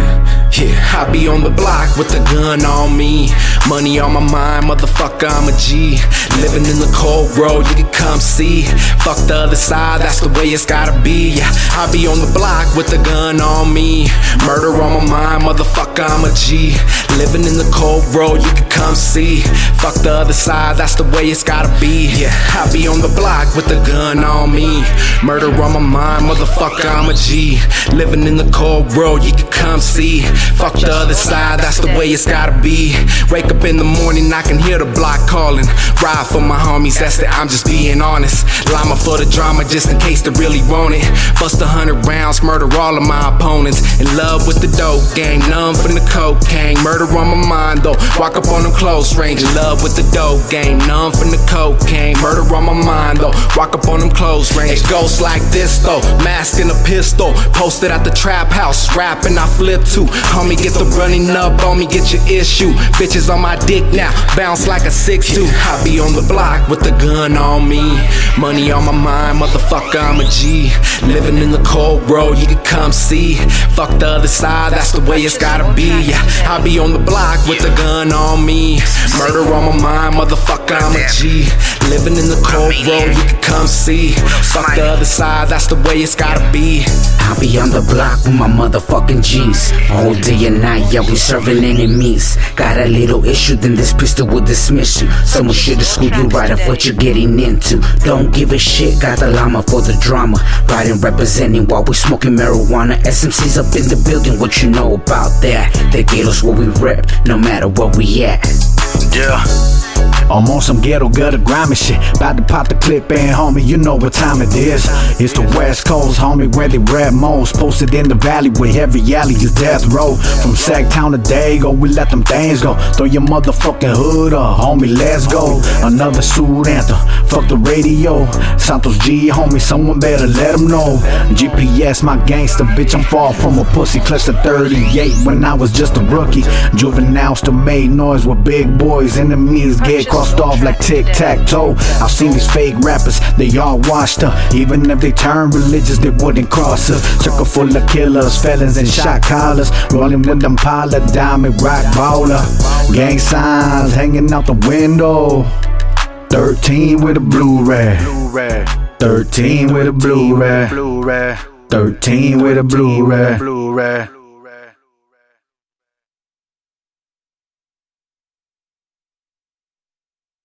Yeah I be on the block with the gun on me. Money on my mind, motherfucker, I'm a G. Living in the cold world, you can come see. Fuck the other side, that's the way it's gotta be. Yeah, I be on the block with the gun on me. Murder on my mind, motherfucker, I'm a G. Living in the cold world, you can come see. Fuck the other side, that's the way it's gotta be. Yeah, I be on the block with the gun on me. Murder on my mind, motherfucker, I'm a G. Living in the cold world, you can come see. Fuck the other side, that's the way it's gotta be. Wake up in the morning, I can hear the block calling. Ride for my homies, that's it, I'm just being honest. Llama for the drama, just in case they really want it. Bust a hundred rounds, murder all of my opponents. In love with the dope game, numb from the cocaine. Murder on my mind though, walk up on them close range. In love with the dope game, numb from the cocaine. Murder on my mind though, walk up on them close range. It goes like this though, mask and a pistol. Posted at the trap house, rapping, I flip too. Homie, get the running up on me, get your issue. Bitches on my dick now, bounce like a 6'2. I be on the block with the gun on me. Money on my mind, motherfucker, I'm a G. Living in the cold world, you can come see. Fuck the other side, that's the way it's gotta be. I be on the block with the gun on me. Murder on my mind, motherfucker, I'm a G. Living in the cold world, you can come see. Fuck the other side, that's the way it's gotta be. I be on the block with my motherfucking G's. All day and night, yeah, we serving enemies. Got a little issue, then this pistol will dismiss you. Someone should've schooled you right off what you're getting into. Don't give a shit, got the llama for the drama. Riding, representing while we smoking marijuana. SMC's up in the building, what you know about that? The ghetto's where we rep, no matter where we at. Yeah. I'm on some ghetto gutter grimy shit. About to pop the clip and homie, you know what time it is. It's the West Coast, homie, where they rap most. Posted in the valley where every alley is death row. From Sacktown to Dago, we let them things go. Throw your motherfucking hood up, homie, let's go. Another suit anthem, fuck the radio. Santos G, homie, someone better let them know. GPS, my gangster, bitch, I'm far from a pussy. Clutched a 38 when I was just a rookie. Juvenile still made noise with big boys. Enemies get crossed off like tic tac toe. I've seen these fake rappers, they all washed up. Even if they turn religious, they wouldn't cross us. Circle full of killers, felons, and shot callers. Rolling with them pile of diamond rock baller. Gang signs hanging out the window. 13 with a blue rag. 13 with a blue rag. 13 with a blue rag.